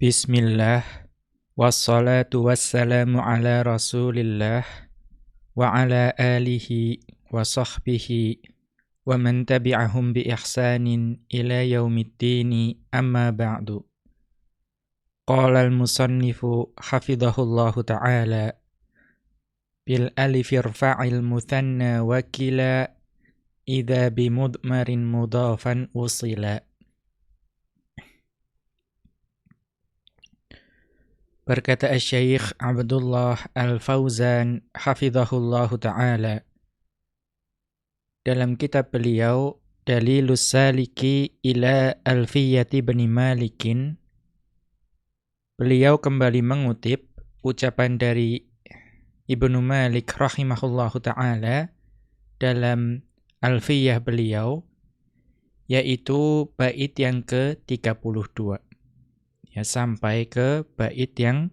Bismillah Wassalatu wassalamu ala rasulillah Wa ala alihi wa sahbihi Wa man tabi'ahum bi ihsanin ila yaumiddini amma ba'du Qala al-musannifu hafidhahullahu ta'ala Bil alif irfa'il muthanna wakila Idha bimudmarin mudafan Berkata Syekh Abdullah Al-Fauzan hafizahullahu taala. Dalam kitab beliau Dalilus Saliki ila Alfiyati bani Malikin beliau kembali mengutip ucapan dari Ibnu Malik rahimahullahu taala dalam Alfiyah beliau yaitu bait yang ke-32 ya sampai ke bait yang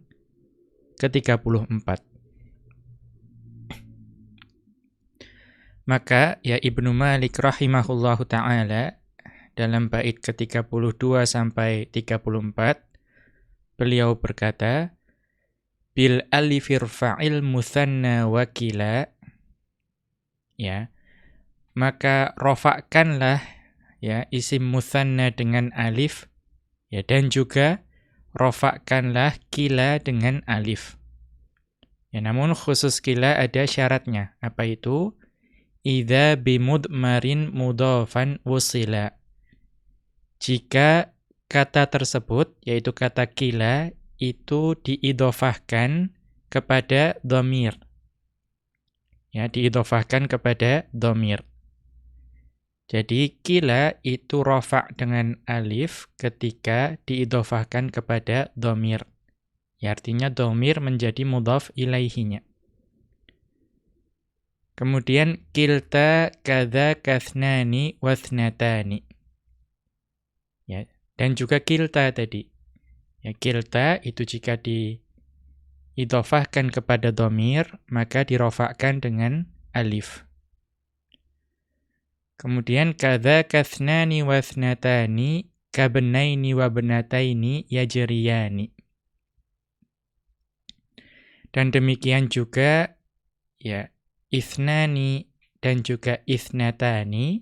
ke-34. Maka ya Ibnu Malik rahimahullahu taala dalam bait ke-32 sampai 34 beliau berkata bil alifir fa'il muthanna wakila ya maka rofakkanlah ya isim muthanna dengan alif ya dan juga rofakkanlah kila dengan alif. Ya, namun khusus kila ada syaratnya. Apa itu? Idza bimudmarin mudhafan wusila. Jika kata tersebut, yaitu kata kila, itu diidofahkan kepada domir. Ya, diidofahkan kepada domir. Jadi kila itu rofa dengan alif ketika diidofahkan kepada domir. Ya, artinya domir menjadi mudhaf ilaihinya. Kemudian kilta kada kathnani wathnatani. Ya, dan juga kilta tadi. Ya, kilta itu jika diidofahkan kepada domir, maka dirofakkan dengan alif. Kemudian kadza kathnani wa thnatani kabnaini wa bnataini yajriyani. Dan demikian juga ya ithnani dan juga ithnatani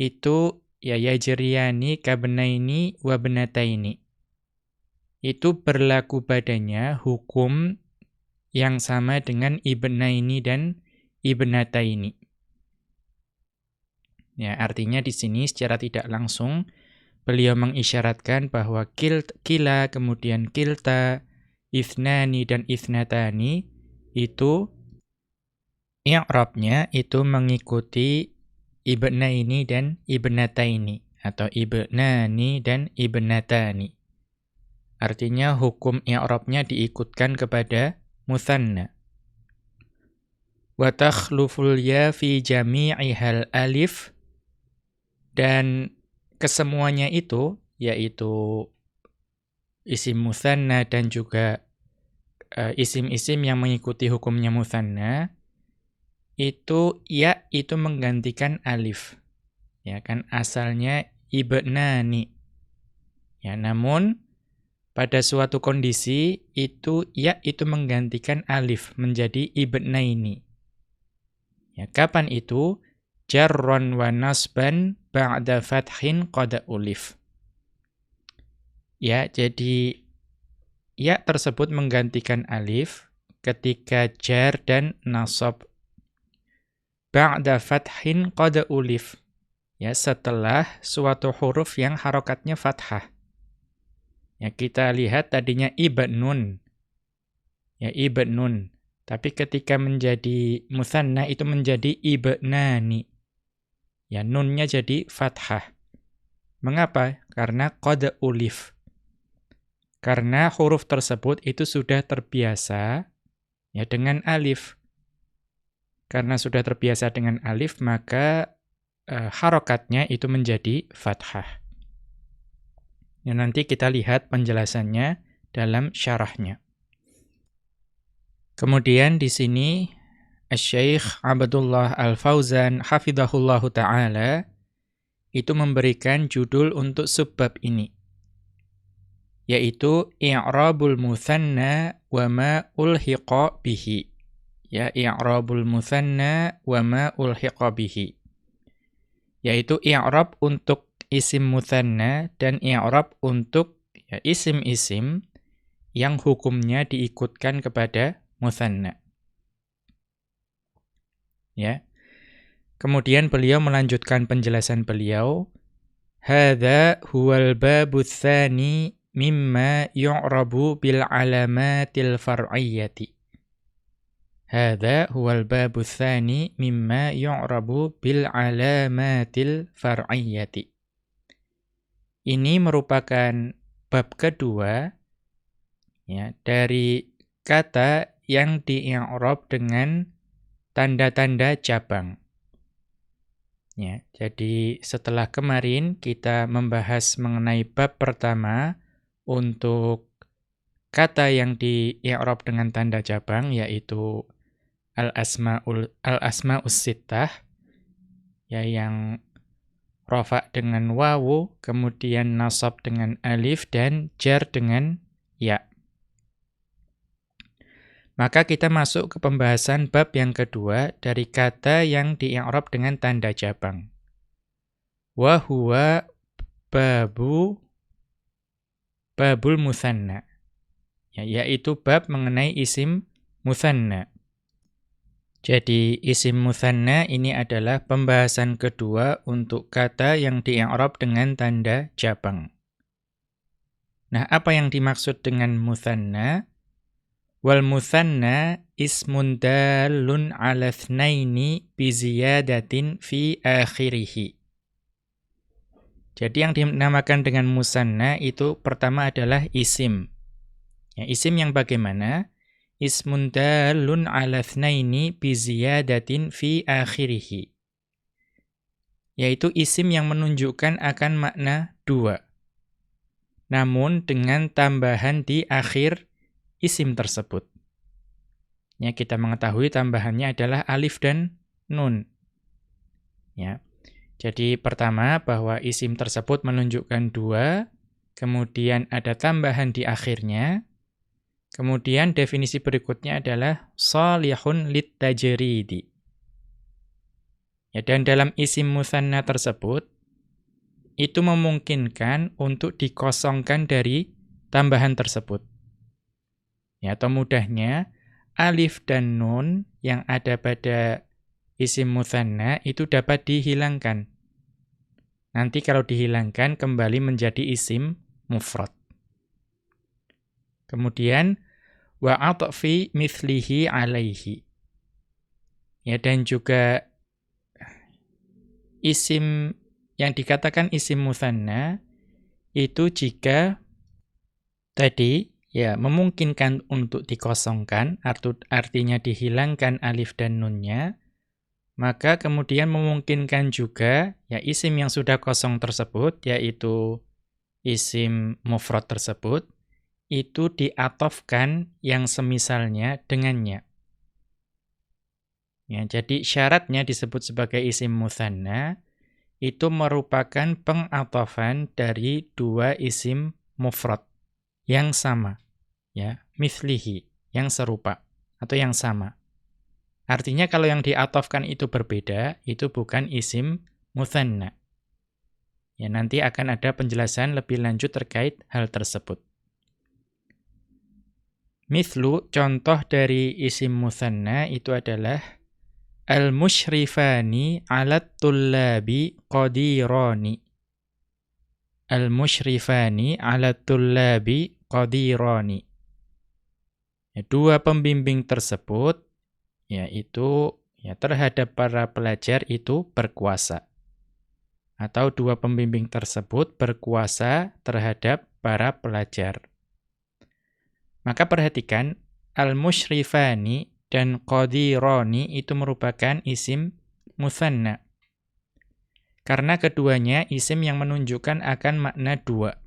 itu ya yajriyani kabnaini wa bnataini. Itu berlaku padanya hukum yang sama dengan ibnaini dan ibnataini. Ya, artinya di sini secara tidak langsung beliau mengisyaratkan bahwa kil, kila kemudian kilta, ithnani dan ithnatani itu i'rabnya itu mengikuti ibnaini dan ibnataini atau ibnani dan ibnatani. Artinya hukum i'rabnya diikutkan kepada muthanna. Wa takhluful ya fi jami'ihal alif dan kesemuanya itu, yaitu isim musanna dan juga uh, isim-isim yang mengikuti hukumnya musanna, itu ya itu menggantikan alif. Ya kan asalnya ibnani. Ya, namun pada suatu kondisi itu ya itu menggantikan alif menjadi ibnaini. Ya, kapan itu? Jarron wa nasban ba'da fathin qada ulif. Ya, jadi ya tersebut menggantikan alif ketika jar dan nasab. Ba'da fathin qada ulif. Ya, setelah suatu huruf yang harokatnya fathah. Ya, kita lihat tadinya ibnun. Ya, ibnun. Tapi ketika menjadi musanna itu menjadi ibnani. Ya, nunnya jadi fathah. Mengapa? Karena qad ulif. Karena huruf tersebut itu sudah terbiasa ya dengan alif. Karena sudah terbiasa dengan alif, maka e, harokatnya itu menjadi fathah. Ya, nanti kita lihat penjelasannya dalam syarahnya. Kemudian di sini Syekh Abdullah Al-Fauzan hafizahullahu taala itu memberikan judul untuk sebab ini yaitu i'rabul muthanna wa ma ulhiqa bihi. Ya, i'rabul muthanna wa ma ulhiqa bihi. Yaitu i'rab untuk isim muthanna dan i'rab untuk ya, isim-isim yang hukumnya diikutkan kepada muthanna. Ya. Kemudian beliau melanjutkan penjelasan beliau, "Hadza huwal babu tsani mimma yu'rabu bil alamatil far'iyyati. Hadha huwal babu tsani mimma yu'rabu bil alamatil far'iyyati. Ini merupakan bab kedua ya dari kata yang di-i'rab dengan tanda-tanda cabang. Ya, jadi setelah kemarin kita membahas mengenai bab pertama untuk kata yang di i'rab dengan tanda cabang yaitu al-asmaul al-asmaus sittah ya yang rafa dengan wawu, kemudian nasab dengan alif dan jar dengan ya. Maka kita masuk ke pembahasan bab yang kedua dari kata yang di i'rab dengan tanda cabang. Wa huwa babu babul musanna. Ya, yaitu bab mengenai isim musanna. Jadi isim musanna ini adalah pembahasan kedua untuk kata yang di-i'rab dengan tanda jabang. Nah, apa yang dimaksud dengan musanna? Wal musanna ismun dalun ala thnaini bi ziyadatin fi akhirih. Jadi yang dinamakan dengan musanna itu pertama adalah isim. Ya, isim yang bagaimana? Ismun dalun ala thnaini bi ziyadatin fi akhirih. Yaitu isim yang menunjukkan akan makna dua. Namun dengan tambahan di akhir isim tersebut. Ya, kita mengetahui tambahannya adalah alif dan nun. Ya. Jadi pertama bahwa isim tersebut menunjukkan dua, kemudian ada tambahan di akhirnya, kemudian definisi berikutnya adalah salihun litajridi. Ya, dan dalam isim musanna tersebut, itu memungkinkan untuk dikosongkan dari tambahan tersebut. Ya, atau mudahnya, alif dan nun yang ada pada isim muthanna itu dapat dihilangkan. Nanti kalau dihilangkan kembali menjadi isim mufrad. Kemudian wa atfi mithlihi alaihi. Ya dan juga isim yang dikatakan isim muthanna itu jika tadi ya memungkinkan untuk dikosongkan artinya dihilangkan alif dan nunnya maka kemudian memungkinkan juga ya isim yang sudah kosong tersebut yaitu isim mufrad tersebut itu diatofkan yang semisalnya dengannya. Ya, jadi syaratnya disebut sebagai isim muthanna itu merupakan pengatofan dari dua isim mufrad yang sama, ya, mithlihi, yang serupa atau yang sama. Artinya kalau yang diatofkan itu berbeda, itu bukan isim muthanna. Ya, nanti akan ada penjelasan lebih lanjut terkait hal tersebut. Mithlu, contoh dari isim muthanna itu adalah Al-musyrifani alat tullabi qadirani. Al-musyrifani alat tullabi qadirani. Ya, dua pembimbing tersebut yaitu ya terhadap para pelajar itu berkuasa. Atau dua pembimbing tersebut berkuasa terhadap para pelajar. Maka perhatikan al-musyrifani dan qadirani itu merupakan isim musanna. Karena keduanya isim yang menunjukkan akan makna dua.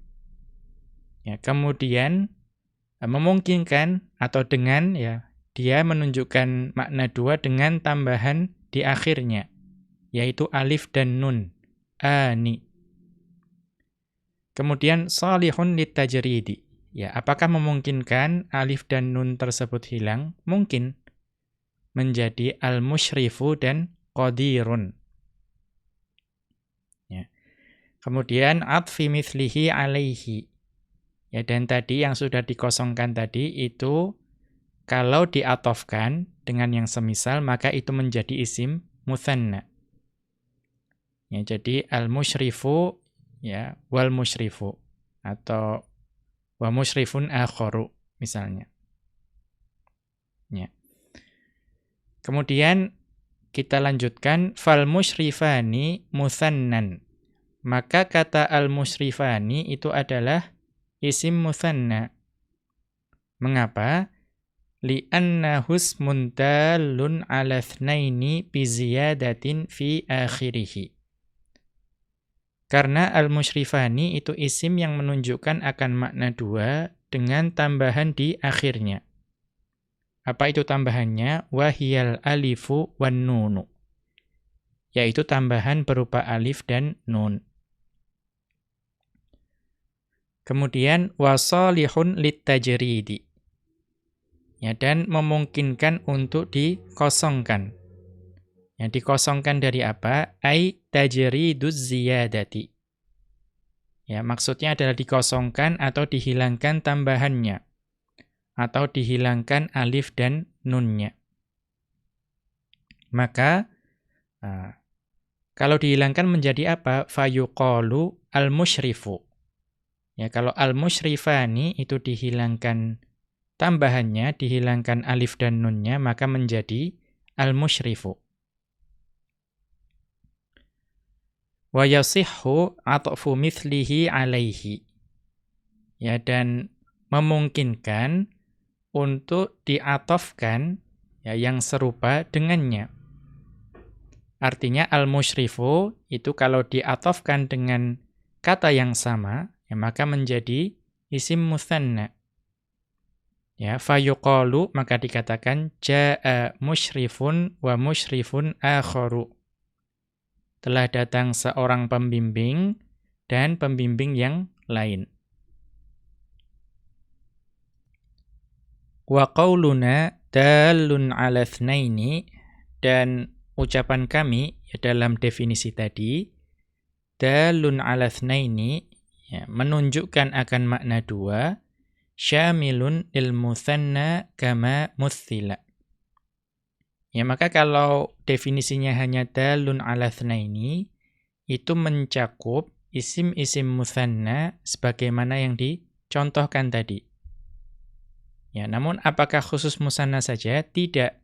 Ya, kemudian memungkinkan atau dengan ya dia menunjukkan makna dua dengan tambahan di akhirnya, yaitu alif dan nun, ani. Kemudian salihun litajridi, Ya, apakah memungkinkan alif dan nun tersebut hilang? Mungkin. Menjadi al-musyrifu dan qadirun. Ya. Kemudian atfi mithlihi alaihi. Ya, dan tadi yang sudah dikosongkan tadi itu kalau diatofkan dengan yang semisal maka itu menjadi isim muthanna. Ya, jadi al-musyrifu ya wal musyrifu atau wa musyrifun akharu misalnya. Ya. Kemudian kita lanjutkan fal musyrifani musannan. Maka kata al musyrifani itu adalah isim musanna. Mengapa? Li'anna husmun dalun ala thnaini bi ziyadatin fi akhirih. Karena al-musyrifani itu isim yang menunjukkan akan makna dua dengan tambahan di akhirnya. Apa itu tambahannya? Wahiyal alifu wan nunu. Yaitu tambahan berupa alif dan nun. Kemudian wasalihun litajridi. Ya dan memungkinkan untuk dikosongkan. Yang dikosongkan dari apa? Ai tajriduz ziyadati. Ya, maksudnya adalah dikosongkan atau dihilangkan tambahannya. Atau dihilangkan alif dan nunnya. Maka, uh, kalau dihilangkan menjadi apa? Fayuqalu al-musyrifu. Ya, kalau al-musyrifani itu dihilangkan tambahannya, dihilangkan alif dan nunnya, maka menjadi al-musyrifu. wa yasihhu atfu mithlihi alaihi. Ya dan memungkinkan untuk diatofkan ya yang serupa dengannya. Artinya al-musyrifu itu kalau diatofkan dengan kata yang sama, ya maka menjadi isim muthanna. Ya, fayuqalu maka dikatakan jaa musyrifun wa musyrifun akharu telah datang seorang pembimbing dan pembimbing yang lain. Wa qauluna dalun 'ala dan ucapan kami ya, dalam definisi tadi dalun 'ala ya, menunjukkan akan makna dua syamilun lil muthanna kama muthila Ya maka kalau definisinya hanya dalun ala thnaini, itu mencakup isim-isim muthanna sebagaimana yang dicontohkan tadi. Ya, namun apakah khusus musanna saja? Tidak.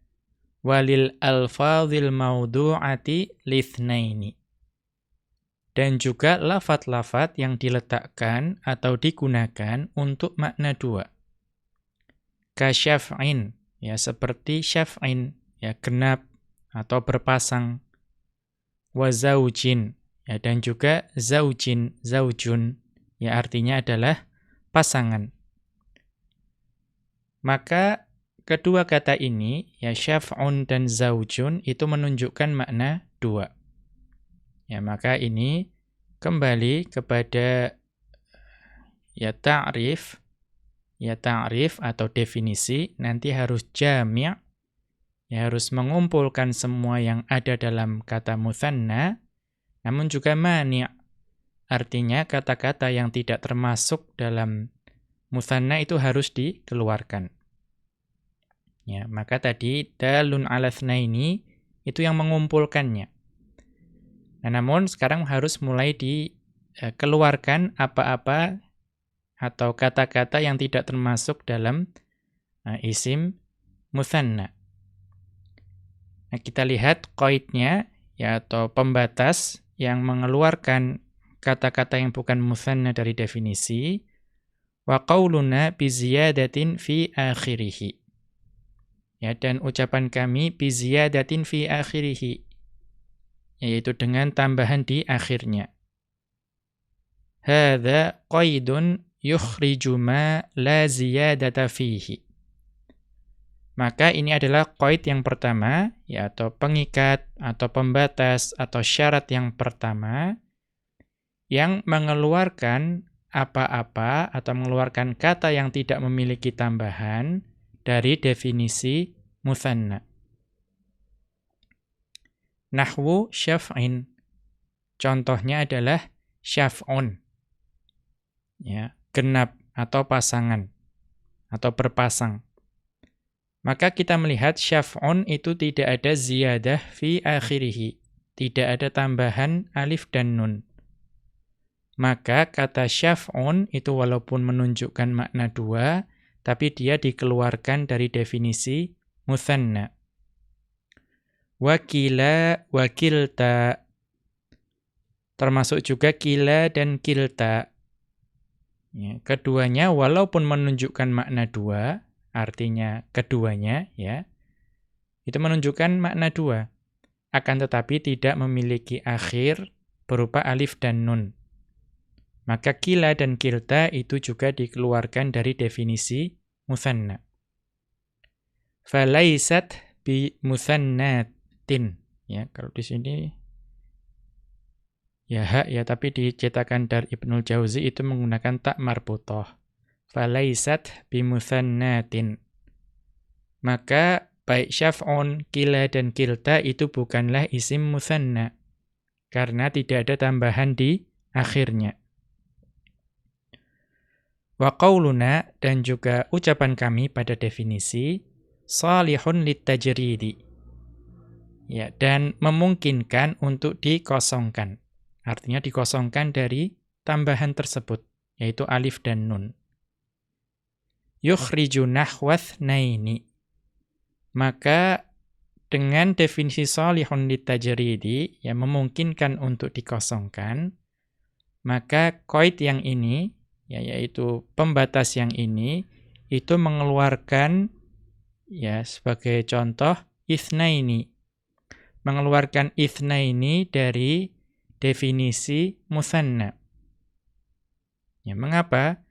Walil alfadhil maudu'ati lithnaini. Dan juga lafat-lafat yang diletakkan atau digunakan untuk makna dua. Kasyaf'in, ya seperti syaf'in, ya genap atau berpasang. Wa zaujin ya dan juga zaujin zaujun ya artinya adalah pasangan. Maka kedua kata ini ya syaf'un dan zaujun itu menunjukkan makna dua ya maka ini kembali kepada ya ta'rif ya ta'rif atau definisi nanti harus jami' Ya harus mengumpulkan semua yang ada dalam kata muthanna, namun juga mani' artinya kata-kata yang tidak termasuk dalam muthanna itu harus dikeluarkan. Ya, maka tadi dalun ala ini itu yang mengumpulkannya. Nah, namun sekarang harus mulai dikeluarkan apa-apa atau kata-kata yang tidak termasuk dalam uh, isim muthanna. Nah, kita lihat koidnya ya atau pembatas yang mengeluarkan kata-kata yang bukan musanna dari definisi wa qauluna bi ziyadatin fi akhirih. Ya dan ucapan kami bi ziyadatin fi akhirih yaitu dengan tambahan di akhirnya. Hadza qaidun yukhriju ma la ziyadata fihi. Maka ini adalah koid yang pertama, ya, atau pengikat, atau pembatas, atau syarat yang pertama, yang mengeluarkan apa-apa atau mengeluarkan kata yang tidak memiliki tambahan dari definisi muthanna. Nahwu syaf'in. Contohnya adalah syaf'un. Ya, genap atau pasangan atau berpasang. Maka kita melihat syaf'un itu tidak ada ziyadah fi akhirih. Tidak ada tambahan alif dan nun. Maka kata syaf'un itu walaupun menunjukkan makna dua, tapi dia dikeluarkan dari definisi muthanna. Wakila wakilta. Termasuk juga kila dan kilta. Ya, keduanya walaupun menunjukkan makna dua, artinya keduanya, ya, itu menunjukkan makna dua. Akan tetapi tidak memiliki akhir berupa alif dan nun. Maka kila dan kilta itu juga dikeluarkan dari definisi musanna. Falaisat bi musannatin. Ya, kalau di sini Ya hak ya, tapi dicetakan dari Ibnul Jauzi itu menggunakan tak marbutoh. Falaisat bimuthannatin. Maka baik syaf'un, kila, dan kilta itu bukanlah isim muthanna. Karena tidak ada tambahan di akhirnya. Wa qawluna dan juga ucapan kami pada definisi salihun litajridi. Ya, dan memungkinkan untuk dikosongkan. Artinya dikosongkan dari tambahan tersebut, yaitu alif dan nun. Yukhriju nahwath naini. Maka dengan definisi salihun litajridi yang memungkinkan untuk dikosongkan, maka koid yang ini, ya, yaitu pembatas yang ini, itu mengeluarkan, ya sebagai contoh, ithnaini. Mengeluarkan ithnaini dari definisi musanna. Ya, mengapa?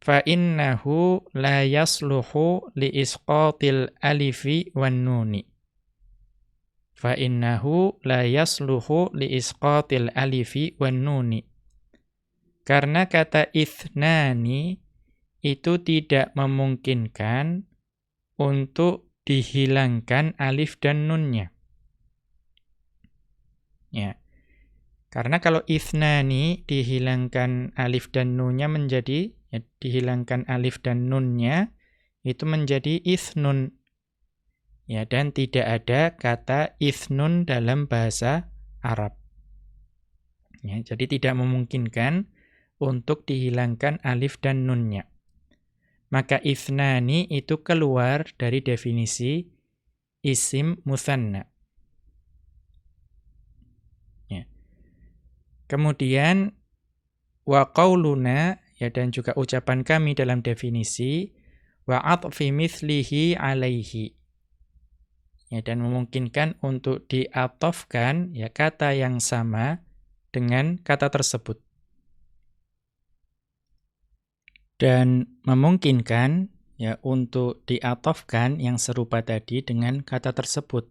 Fa innahu la yasluhu li isqatil alifi wan nuni. Fa innahu la yasluhu li isqatil alifi wan nuni. Karena kata ithnani itu tidak memungkinkan untuk dihilangkan alif dan nunnya. Ya. Karena kalau ithnani dihilangkan alif dan nunnya menjadi, ya, dihilangkan alif dan nunnya, itu menjadi ithnun. Ya, dan tidak ada kata ithnun dalam bahasa Arab. Ya, jadi tidak memungkinkan untuk dihilangkan alif dan nunnya. Maka ithnani itu keluar dari definisi isim musanna. Kemudian wa qauluna ya dan juga ucapan kami dalam definisi wa atfi mithlihi alaihi. Ya dan memungkinkan untuk diatofkan ya kata yang sama dengan kata tersebut. Dan memungkinkan ya untuk diatofkan yang serupa tadi dengan kata tersebut.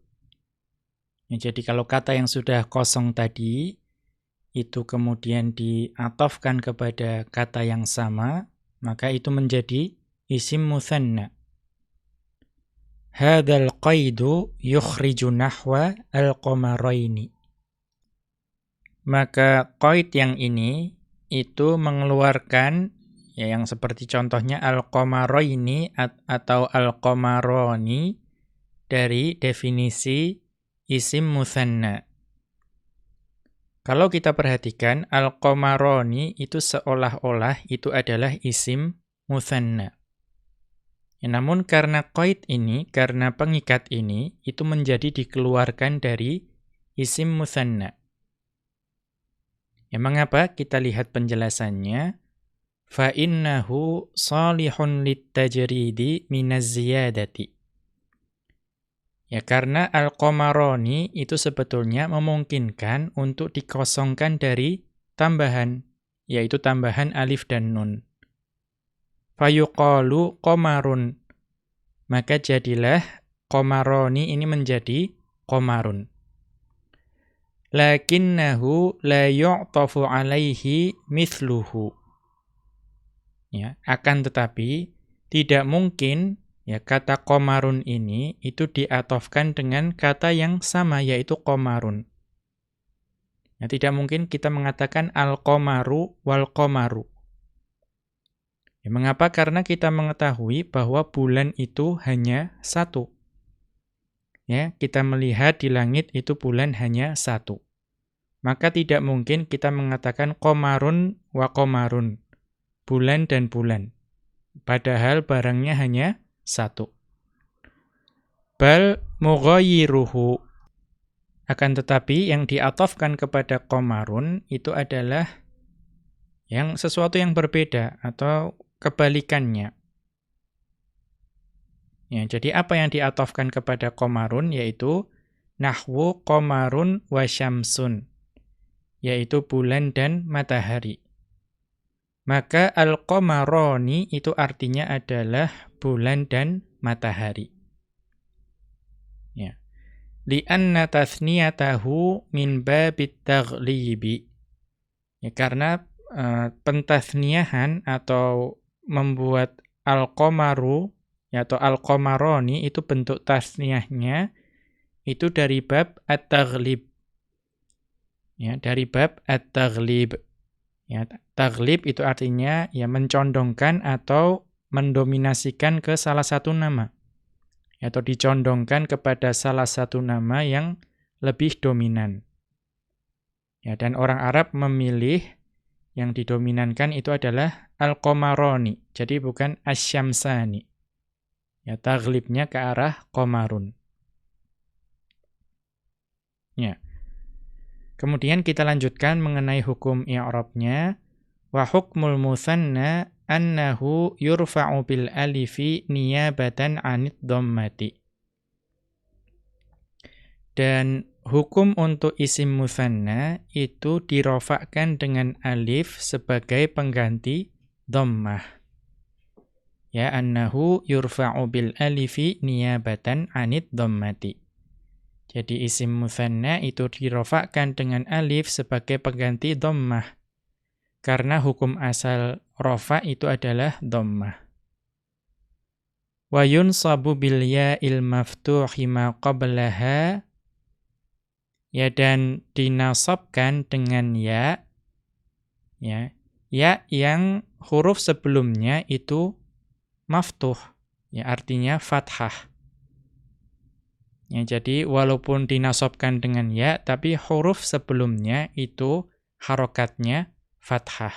Ya, jadi kalau kata yang sudah kosong tadi itu kemudian diatofkan kepada kata yang sama, maka itu menjadi isim muthanna. Hadzal qaidu yukhriju nahwa al-qamaraini. Maka qaid yang ini itu mengeluarkan ya yang seperti contohnya al-qamaraini atau al-qamaroni dari definisi isim muthanna. Kalau kita perhatikan, al-qamaroni itu seolah-olah itu adalah isim muthanna. Ya, namun karena qaid ini, karena pengikat ini, itu menjadi dikeluarkan dari isim muthanna. Ya, mengapa? Kita lihat penjelasannya. فَإِنَّهُ صَالِحٌ لِلتَّجْرِيدِ مِنَ الزِّيَادَةِ Ya karena al-qamaroni itu sebetulnya memungkinkan untuk dikosongkan dari tambahan, yaitu tambahan alif dan nun. Fayuqalu qamarun. Maka jadilah qamaroni ini menjadi qamarun. Lakinnahu la yu'tafu alaihi mithluhu. Ya, akan tetapi tidak mungkin ya kata komarun ini itu diatofkan dengan kata yang sama yaitu komarun. Ya, tidak mungkin kita mengatakan al-komaru wal-komaru. Ya, mengapa? Karena kita mengetahui bahwa bulan itu hanya satu. Ya, kita melihat di langit itu bulan hanya satu. Maka tidak mungkin kita mengatakan komarun wa komarun bulan dan bulan. Padahal barangnya hanya satu. Bal mughayyiruhu. Akan tetapi yang diatofkan kepada komarun itu adalah yang sesuatu yang berbeda atau kebalikannya. Ya, jadi apa yang diatofkan kepada komarun yaitu nahwu komarun wa syamsun, yaitu bulan dan matahari. Maka al-qamarani itu artinya adalah bulan dan matahari. Ya. Li'anna tathniyatahu min babit taghlibi. Ya, karena uh, pentasniahan atau membuat al-qamaru ya, atau al-qamarani itu bentuk tasniahnya itu dari bab at-taghlib. Ya, dari bab at-taghlib. Ya, taglib itu artinya ya mencondongkan atau mendominasikan ke salah satu nama. Atau dicondongkan kepada salah satu nama yang lebih dominan. Ya, dan orang Arab memilih yang didominankan itu adalah al-qamaroni. Jadi bukan asyamsani. Ya, taglibnya ke arah qamarun. Ya. Kemudian kita lanjutkan mengenai hukum i'rabnya wa hukmul musanna annahu yurfa'u bil alifi niyabatan 'anid dhammati. Dan hukum untuk isim musanna itu dirofakkan dengan alif sebagai pengganti dhammah. Ya annahu yurfa'u bil alifi niyabatan 'anid dhammati. Jadi isim muthanna itu dirofakkan dengan alif sebagai pengganti dhammah. Karena hukum asal rofa itu adalah dhammah. Wa yunsabu bil ya'il maftuhi ma qablaha ya dan dinasabkan dengan ya ya ya yang huruf sebelumnya itu maftuh ya artinya fathah Ya, jadi walaupun dinasobkan dengan ya, tapi huruf sebelumnya itu harokatnya fathah.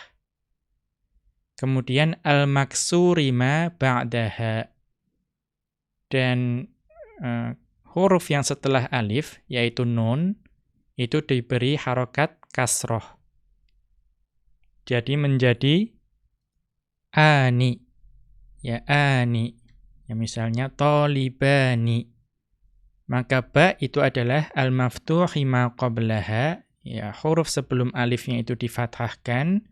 Kemudian al-maksurima ba'daha. Dan uh, huruf yang setelah alif, yaitu nun, itu diberi harokat kasroh. Jadi menjadi ani. Ya, ani. Ya, misalnya tolibani maka ba itu adalah al-maftuhi ma qablaha, ya huruf sebelum alifnya itu difathahkan.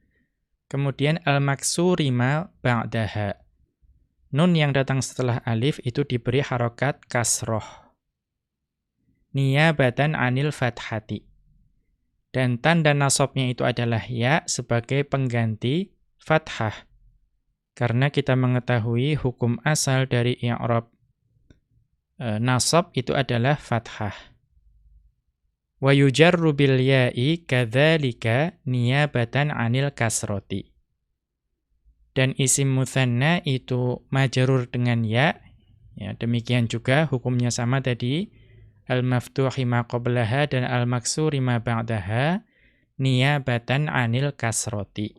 Kemudian al-maksuri ma ba'daha. Nun yang datang setelah alif itu diberi harokat kasroh. Niyabatan anil fathati. Dan tanda nasabnya itu adalah ya sebagai pengganti fathah. Karena kita mengetahui hukum asal dari i'rab e, nasab itu adalah fathah. Wa yujarru bil ya'i kadzalika niyabatan 'anil kasroti. Dan isim mutsanna itu majrur dengan ya. Ya, demikian juga hukumnya sama tadi al-maftuhi ma qablaha dan al-maksuri ma ba'daha niyabatan 'anil kasroti.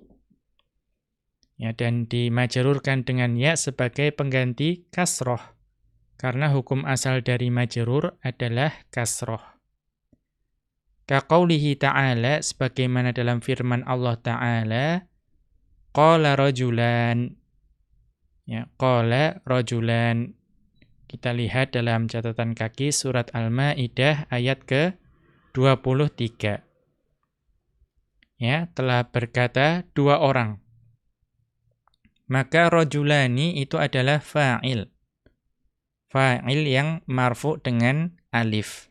Ya, dan dimajrurkan dengan ya sebagai pengganti kasroh. Karena hukum asal dari majrur adalah kasroh. Kaqaulihi ta'ala, sebagaimana dalam firman Allah Ta'ala, Qala rajulan. Ya, Qala rajulan. Kita lihat dalam catatan kaki surat Al-Ma'idah ayat ke-23. Ya, telah berkata dua orang. Maka rajulani itu adalah fa'il fa'il yang marfu dengan alif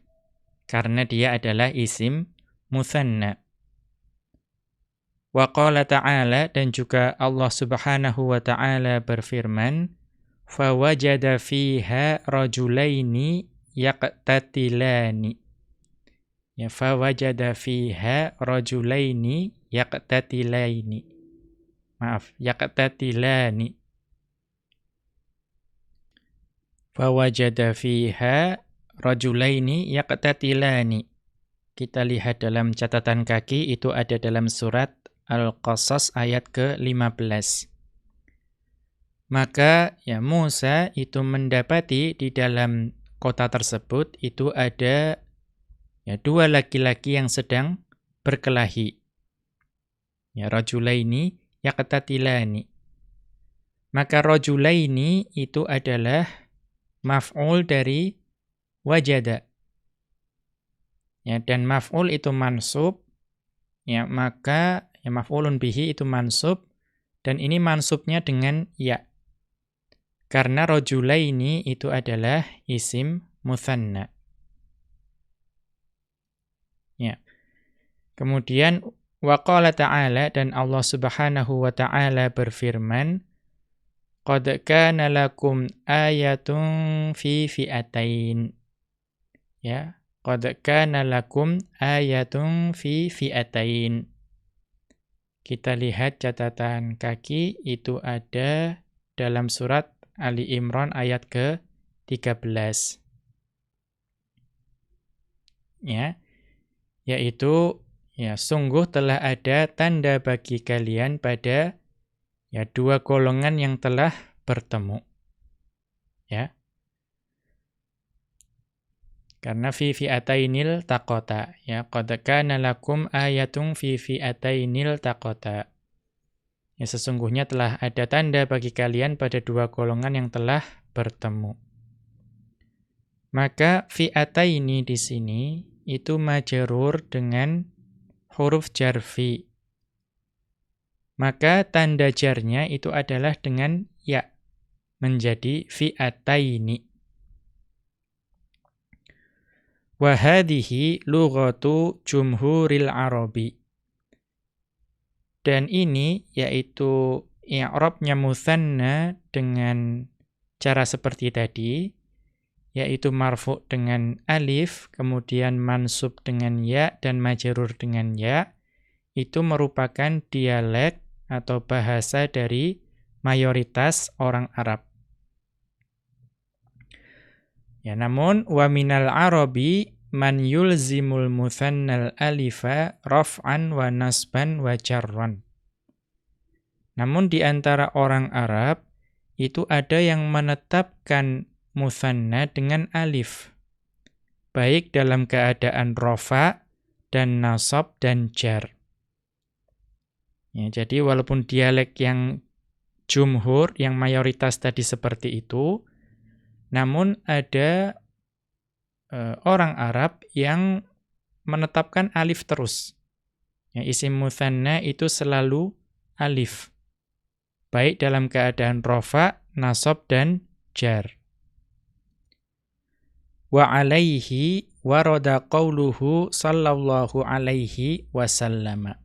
karena dia adalah isim musanna. Wa qala ta'ala dan juga Allah Subhanahu wa taala berfirman, "Fawajada fiha rajulaini yaqtatilani." Ya fawajada fiha rajulaini yaqtatilaini. Maaf, yaqtatilani. Fawajada fiha rajulaini yaqtatilani. Kita lihat dalam catatan kaki itu ada dalam surat Al-Qasas ayat ke-15. Maka ya Musa itu mendapati di dalam kota tersebut itu ada ya dua laki-laki yang sedang berkelahi. Ya rajulaini yaqtatilani. Maka rajulaini itu adalah maf'ul dari wajada. Ya, dan maf'ul itu mansub, ya, maka ya, maf'ulun bihi itu mansub, dan ini mansubnya dengan ya. Karena rojulaini itu adalah isim muthanna. Ya. Kemudian waqala ta'ala dan Allah Subhanahu wa taala berfirman Qad kana lakum ayatun fi fi'atain. Ya, Qad kana lakum ayatun fi fi'atain. Kita lihat catatan kaki itu ada dalam surat Ali Imran ayat ke-13. Ya. Yaitu ya sungguh telah ada tanda bagi kalian pada ya dua golongan yang telah bertemu. Ya. Karena fi fi'atainil taqota. Ya, qad kana lakum ayatun fi fi'atainil taqota. Ya, sesungguhnya telah ada tanda bagi kalian pada dua golongan yang telah bertemu. Maka fi'ataini di sini itu majerur dengan huruf jarfi. Maka tanda jarnya itu adalah dengan ya menjadi fi'ataini. Wahadihi lughatu jumhuril arabi. Dan ini yaitu i'rabnya musanna dengan cara seperti tadi, yaitu marfu dengan alif, kemudian mansub dengan ya dan majrur dengan ya, itu merupakan dialek atau bahasa dari mayoritas orang Arab. Ya, namun wa minal arabi man yulzimul muthannal alifa raf'an wa nasban wa jarran. Namun di antara orang Arab itu ada yang menetapkan muthanna dengan alif. Baik dalam keadaan rofa dan nasab dan jar. Ya, jadi walaupun dialek yang jumhur, yang mayoritas tadi seperti itu, namun ada uh, orang Arab yang menetapkan alif terus. Ya, isim muthanna itu selalu alif. Baik dalam keadaan rofa, nasab, dan jar. Wa alaihi warada qawluhu sallallahu alaihi wasallama.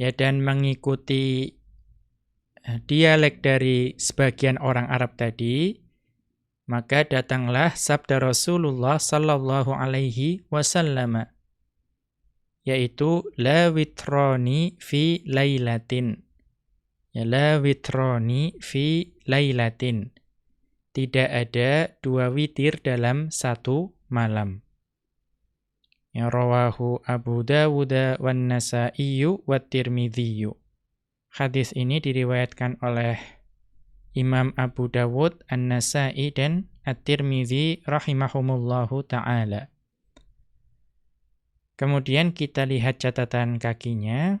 Ya, dan mengikuti eh, dialek dari sebagian orang Arab tadi, maka datanglah sabda Rasulullah sallallahu alaihi wasallam yaitu la witroni fi lailatin. Ya la witroni fi lailatin. Tidak ada dua witir dalam satu malam. Ya rawahu Abu Dawud wan Nasa'i wa Tirmidzi. Hadis ini diriwayatkan oleh Imam Abu Dawud, An-Nasai, dan At-Tirmidzi rahimahumullahu ta'ala. Kemudian kita lihat catatan kakinya.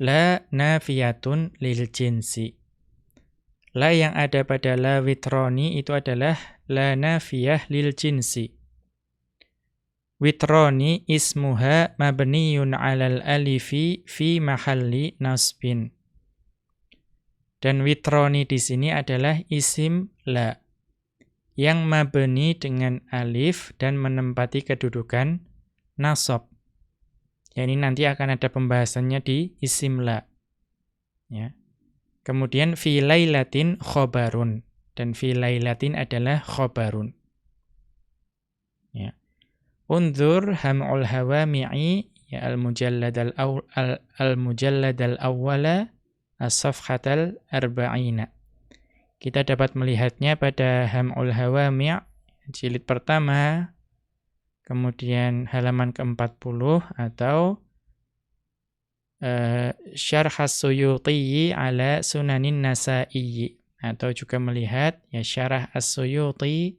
La nafiyatun lil jinsi. La yang ada pada la witroni itu adalah la nafiyah lil jinsi. Witroni ismuha mabniyun alal alifi fi mahalli nasbin. Dan witroni di sini adalah isim la yang mabni dengan alif dan menempati kedudukan nasab. Ya ini nanti akan ada pembahasannya di isim la. Ya. Kemudian fi lailatin khobarun dan fi lailatin adalah khobarun. Ya. Unzur ham'ul hawami'i ya al-mujallad al-awwala as-safhatal arba'ina. Kita dapat melihatnya pada ham'ul hawami' jilid pertama kemudian halaman ke-40 atau uh, syarh as-suyuti ala sunanin nasa'i atau juga melihat ya syarah as-suyuti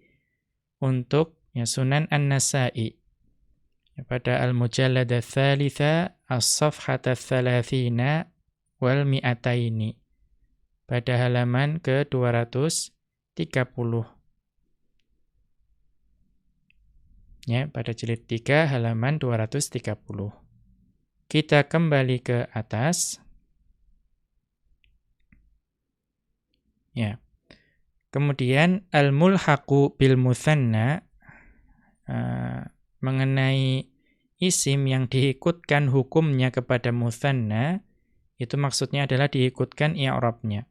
untuk ya sunan an-nasa'i pada al-mujallad ats-tsalitsa as-safhat ats-tsalatsina wal mi'ataini pada halaman ke-230 ya pada jilid 3 halaman 230. Kita kembali ke atas. Ya. Kemudian al-mulhaqu bil muthanna uh, mengenai isim yang diikutkan hukumnya kepada muthanna itu maksudnya adalah diikutkan i'rabnya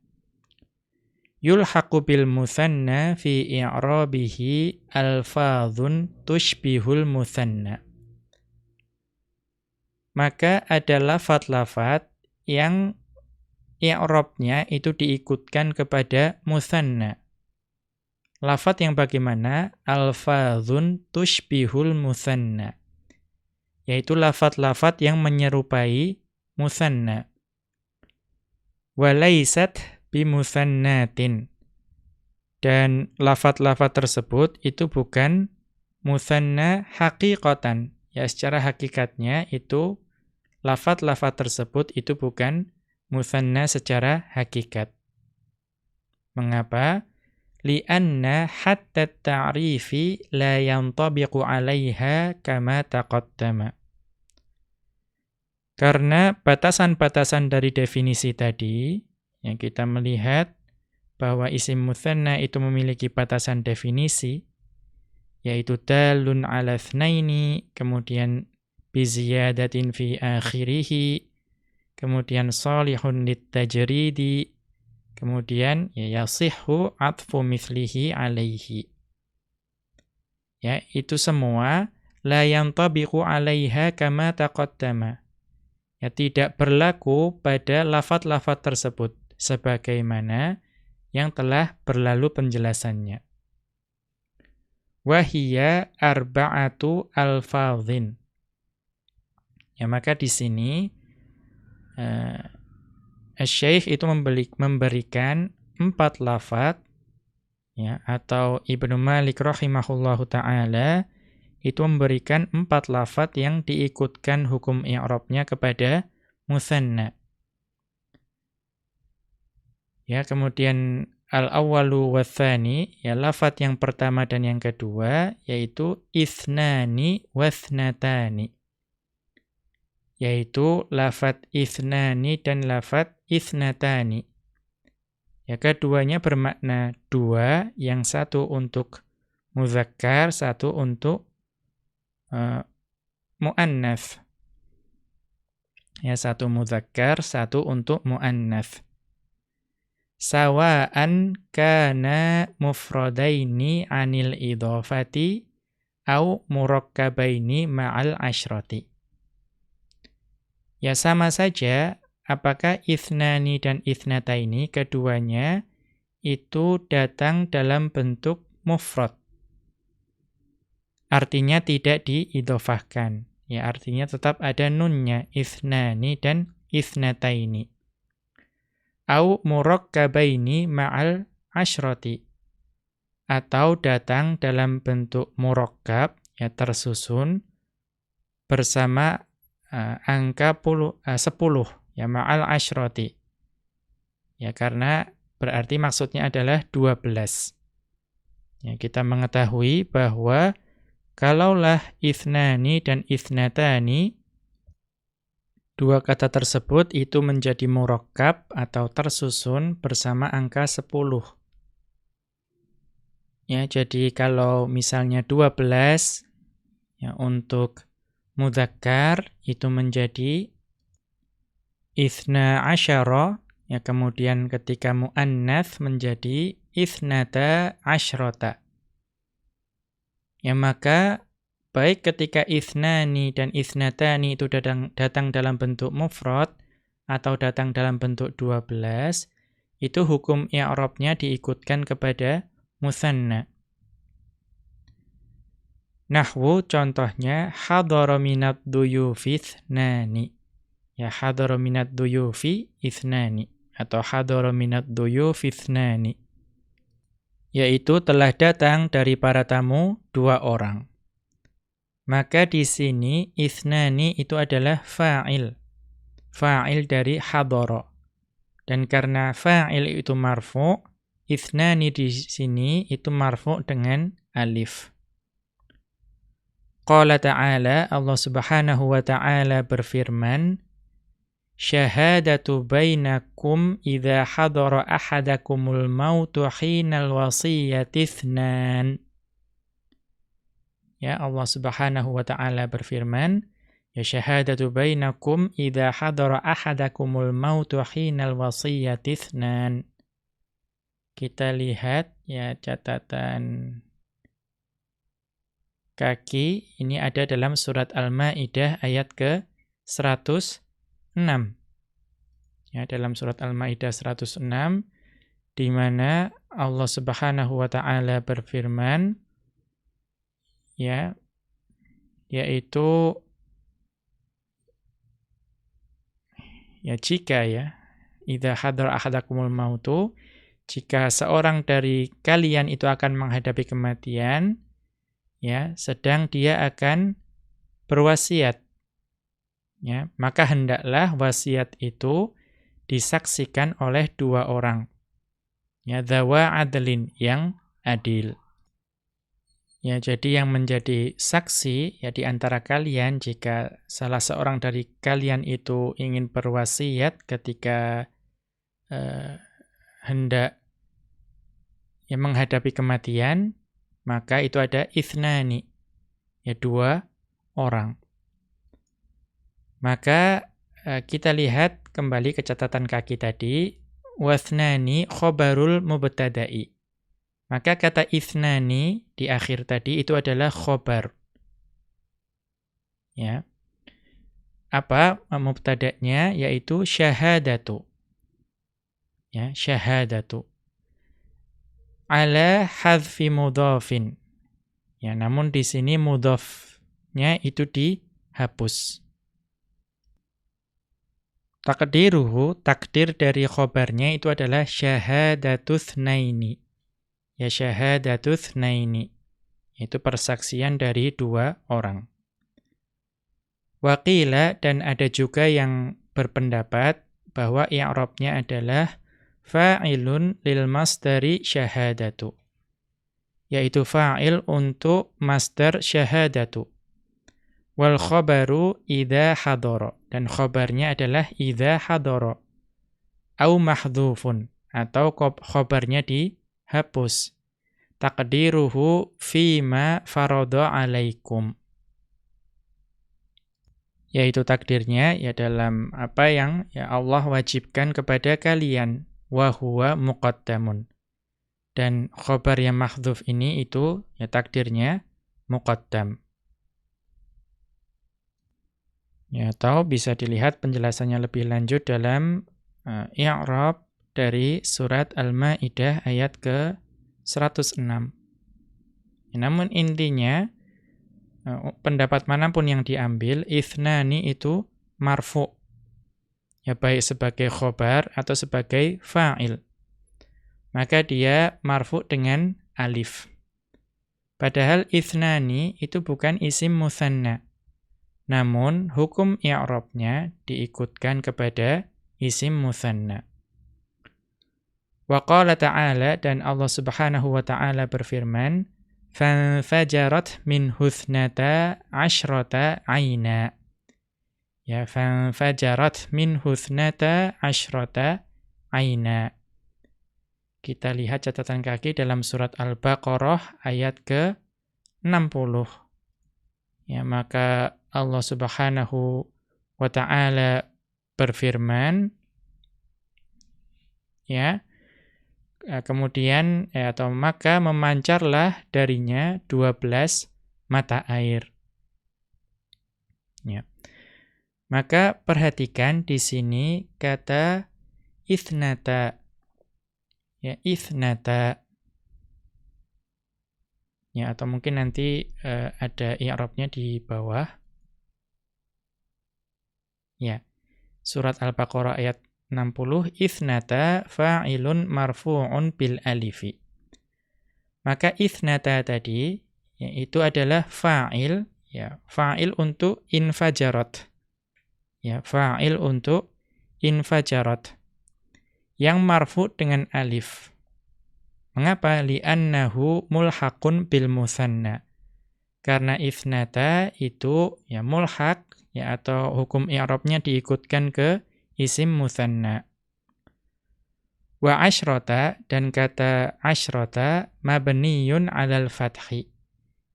yulhaqu bil muthanna fi i'rabihi alfadhun tushbihul muthanna. Maka ada lafat-lafat yang i'rabnya itu diikutkan kepada muthanna. Lafat yang bagaimana? Alfadhun tushbihul muthanna. Yaitu lafat-lafat yang menyerupai muthanna. Walaisat bimusannatin. Dan lafat-lafat tersebut itu bukan musanna hakikatan. Ya secara hakikatnya itu lafat-lafat tersebut itu bukan musanna secara hakikat. Mengapa? Lianna hatta ta'rifi la yantabiqu 'alaiha kama taqaddama. Karena batasan-batasan dari definisi tadi yang kita melihat bahwa isim muthanna itu memiliki batasan definisi yaitu dalun ala thnaini kemudian biziyadatin fi akhirih kemudian salihun litajridi kemudian ya yasihhu atfu mithlihi alaihi. Ya itu semua la yantabiqu 'alaiha kama taqaddama ya tidak berlaku pada lafat-lafat tersebut sebagaimana yang telah berlalu penjelasannya. Wahia arba'atu alfadhin. Ya, maka di sini uh, Syekh itu membeli, memberikan empat lafat ya atau Ibnu Malik rahimahullahu taala itu memberikan empat lafat yang diikutkan hukum i'rabnya kepada musanna. Ya, kemudian al-awwalu wathani, ya lafat yang pertama dan yang kedua yaitu ithnani wathnatani. Yaitu lafat ithnani dan lafat ithnatani. Ya, keduanya bermakna dua, yang satu untuk muzakkar, satu untuk uh, muannats. Ya, satu muzakkar, satu untuk muannats sawa'an kana mufradaini anil idhafati au murakkabaini ma'al asyrati. Ya sama saja apakah ithnani dan ithnataini keduanya itu datang dalam bentuk mufrad. Artinya tidak diidhofahkan. Ya artinya tetap ada nunnya ithnani dan ithnataini au murakkabaini ma'al asyrati atau datang dalam bentuk murakkab ya tersusun bersama uh, angka puluh, uh, 10 ya ma'al asyrati ya karena berarti maksudnya adalah 12 ya kita mengetahui bahwa kalaulah ithnani dan ithnatani Dua kata tersebut itu menjadi murakkab atau tersusun bersama angka 10. Ya, jadi kalau misalnya 12 ya untuk mudzakkar itu menjadi ithna asyara ya kemudian ketika muannats menjadi ithnata asyrata ya maka baik ketika ithnani dan ithnatani itu datang datang dalam bentuk mufrad atau datang dalam bentuk 12 itu hukum i'rabnya diikutkan kepada musanna Nahwu contohnya hadara minat duyufith nani. Ya hadara minat duyufi ithnani atau hadara minat duyufi ithnani. Yaitu telah datang dari para tamu dua orang. Maka di sini ithnani itu adalah fa'il. Fa'il dari hadara. Dan karena fa'il itu marfu, ithnani di sini itu marfu dengan alif. Qala ta'ala, Allah subhanahu wa ta'ala berfirman, Syahadatu bainakum idha hadara ahadakumul mautu hinal wasiyyati thnan. Ya Allah subhanahu wa ta'ala berfirman, Ya syahadatu bainakum idha hadara ahadakumul mautu hinal wasiyyati thnan. Kita lihat ya catatan kaki ini ada dalam surat Al-Maidah ayat ke 106. Ya, dalam surat Al-Maidah 106 di mana Allah Subhanahu wa taala berfirman ya yaitu ya jika ya idza hadar ahadakumul mautu jika seorang dari kalian itu akan menghadapi kematian ya sedang dia akan berwasiat ya maka hendaklah wasiat itu disaksikan oleh dua orang ya dawa adlin yang adil ya jadi yang menjadi saksi ya di antara kalian jika salah seorang dari kalian itu ingin berwasiat ketika uh, hendak yang menghadapi kematian maka itu ada ithnani, ya dua orang. Maka eh, kita lihat kembali ke catatan kaki tadi, wathnani khobarul mubtada'i. Maka kata ithnani di akhir tadi itu adalah khobar. Ya. Apa mubtada'nya yaitu syahadatu. Ya, syahadatu ala hadfi mudhafin. Ya, namun di sini mudhafnya itu dihapus. Takdiruhu, takdir dari khobarnya itu adalah syahadatuth naini. Ya syahadatuth naini. Itu persaksian dari dua orang. Waqila dan ada juga yang berpendapat bahwa i'rabnya adalah fa'ilun lil masdari syahadatu. Yaitu fa'il untuk masdar syahadatu. Wal khabaru idha hadoro. Dan khabarnya adalah idha hadoro. Au mahdhufun. Atau khabarnya dihapus. Takdiruhu fima farodo alaikum. Yaitu takdirnya ya dalam apa yang ya Allah wajibkan kepada kalian wa huwa muqaddamun. Dan khobar yang mahdhuf ini itu ya takdirnya muqaddam. Ya, atau bisa dilihat penjelasannya lebih lanjut dalam uh, i'rab dari surat Al-Maidah ayat ke 106. Ya, namun intinya uh, pendapat mana pun yang diambil ithnani itu marfu ya baik sebagai khobar atau sebagai fa'il. Maka dia marfu dengan alif. Padahal ithnani itu bukan isim musanna. Namun hukum i'rabnya diikutkan kepada isim musanna. Wa qala ta'ala dan Allah Subhanahu wa taala berfirman, "Fanfajarat min huthnata asyrata 'aina." Ya, fajarat min huthnata ashrata aina. Kita lihat catatan kaki dalam surat Al-Baqarah ayat ke-60. Ya, maka Allah Subhanahu wa taala berfirman ya eh, kemudian ya, atau maka memancarlah darinya 12 mata air. Ya. Maka perhatikan di sini kata ithnata. Ya, ithnata. Ya, atau mungkin nanti uh, ada i'rabnya di bawah. Ya. Surat Al-Baqarah ayat 60 ithnata fa'ilun marfu'un bil alifi. Maka ithnata tadi ya, itu adalah fa'il ya, fa'il untuk infajarat ya fa'il untuk infajarat yang marfu dengan alif mengapa? Li'annahu mulhaqun bil musanna. Karena ifnata itu ya mulhaq ya atau hukum i'rabnya diikutkan ke isim musanna. Wa asyrata dan kata asyrata mabniyun 'alal fathi.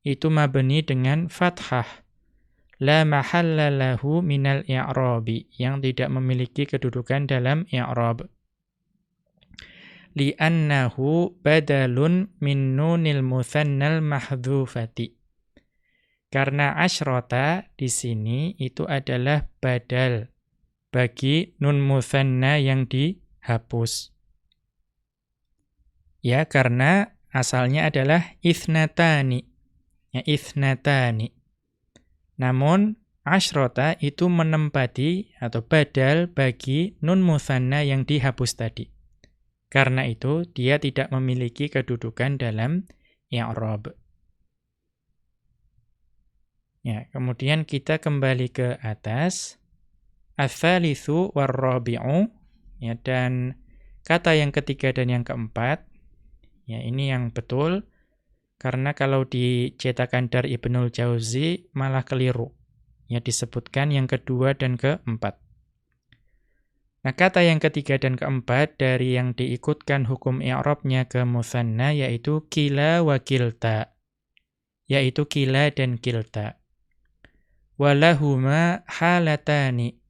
Itu mabni dengan fathah. La mahalla lahu minal i'rabi yang tidak memiliki kedudukan dalam i'rab li'annahu badalun min nunil muthannal mahdhufati karena asyrota di sini itu adalah badal bagi nun muthanna yang dihapus. Ya karena asalnya adalah ithnatani ya ithnatani namun asyrota itu menempati atau badal bagi nun musanna yang dihapus tadi. Karena itu dia tidak memiliki kedudukan dalam i'rab. Ya, kemudian kita kembali ke atas. War-rabi'u ya dan kata yang ketiga dan yang keempat ya ini yang betul karena kalau dicetakan dari Ibnul Jauzi malah keliru. Ya disebutkan yang kedua dan keempat. Nah, kata yang ketiga dan keempat dari yang diikutkan hukum i'rabnya ke musanna yaitu kila wa kilta. Yaitu kila dan kilta. Walahuma halatani.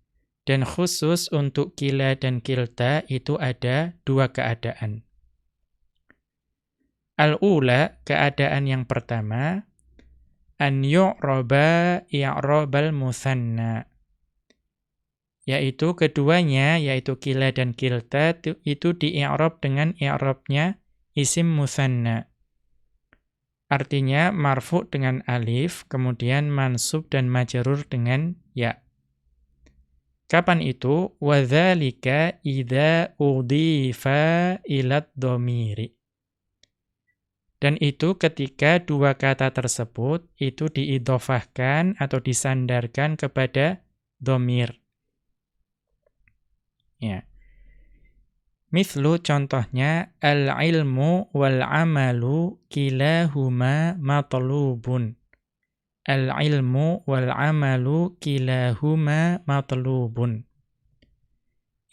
Dan khusus untuk kila dan kilta itu ada dua keadaan. Al-ula, keadaan yang pertama, an yu'roba i'robal musanna. Yaitu keduanya, yaitu kila dan kilta, itu di-i'rob dengan i'robnya isim musanna. Artinya marfu dengan alif, kemudian mansub dan majrur dengan ya. Kapan itu? Wadzalika idza udhifa ilat domiri. Dan itu ketika dua kata tersebut itu diidofahkan atau disandarkan kepada domir. Ya. Mithlu contohnya al-ilmu wal-amalu kilahuma matlubun. Al-ilmu wal-amalu kilahuma matlubun.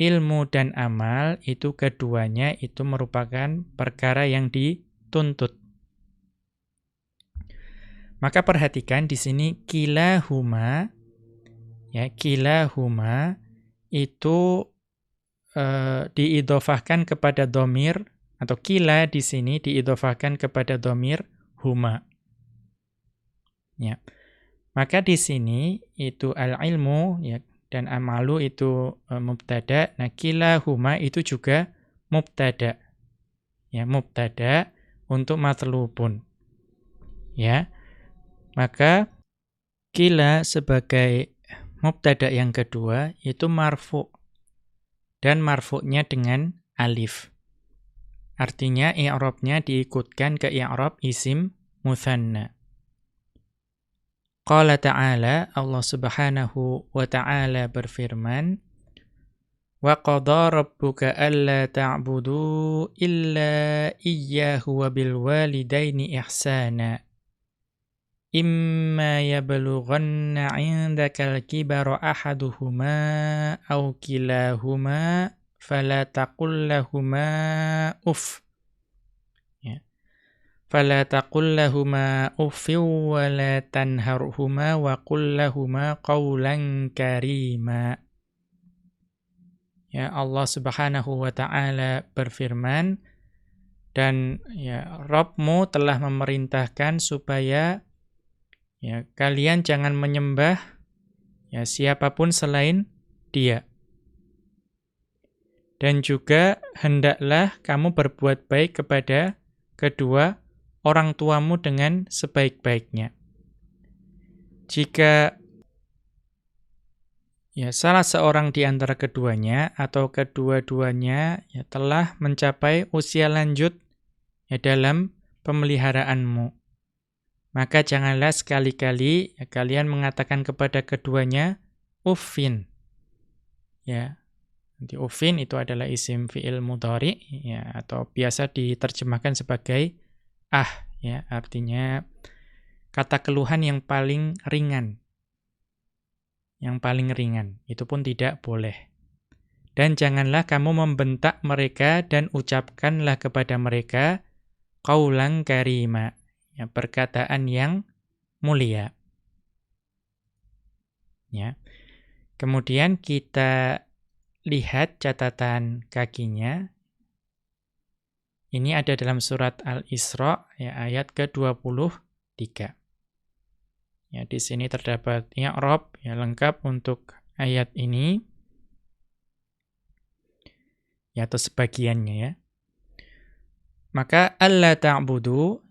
Ilmu dan amal itu keduanya itu merupakan perkara yang di tuntut. Maka perhatikan di sini kilahuma ya kilahuma itu e, diidofahkan kepada domir atau kila di sini diidofahkan kepada domir huma. Ya. Maka di sini itu al-ilmu ya dan amalu itu e, mubtada. Nah, kilahuma itu juga mubtada. Ya, mubtada untuk matlubun. Ya. Maka kila sebagai mubtada yang kedua itu marfu dan marfu'nya dengan alif. Artinya i'rabnya diikutkan ke i'rab isim muthanna. Qala ta'ala Allah Subhanahu wa ta'ala berfirman Wa qadha rabbuka alla ta'budu illa iyyahu wa bil walidaini ihsana. Imma yablughanna 'indaka al-kibara ahaduhuma aw kilahuma fala taqul lahumā uff. Ya. fala taqul lahumā uffin wa la tanharhumā wa qul lahumā qawlan karīmā. Ya Allah Subhanahu wa taala berfirman dan ya Rabbmu telah memerintahkan supaya ya kalian jangan menyembah ya siapa pun selain dia. Dan juga hendaklah kamu berbuat baik kepada kedua orang tuamu dengan sebaik-baiknya. Jika ya salah seorang di antara keduanya atau kedua-duanya ya telah mencapai usia lanjut ya dalam pemeliharaanmu, maka janganlah sekali-kali ya, kalian mengatakan kepada keduanya uffin. Ya, Nanti ufin itu adalah isim fi'il mudhari ya atau biasa diterjemahkan sebagai ah ya artinya kata keluhan yang paling ringan. Yang paling ringan itu pun tidak boleh. Dan janganlah kamu membentak mereka dan ucapkanlah kepada mereka qaulan karima ya perkataan yang mulia. Ya. Kemudian kita lihat catatan kakinya. Ini ada dalam surat Al-Isra ya ayat ke-23. Ya di sini terdapat i'rab ya lengkap untuk ayat ini. Ya atau sebagiannya ya. Maka Allah ta'budu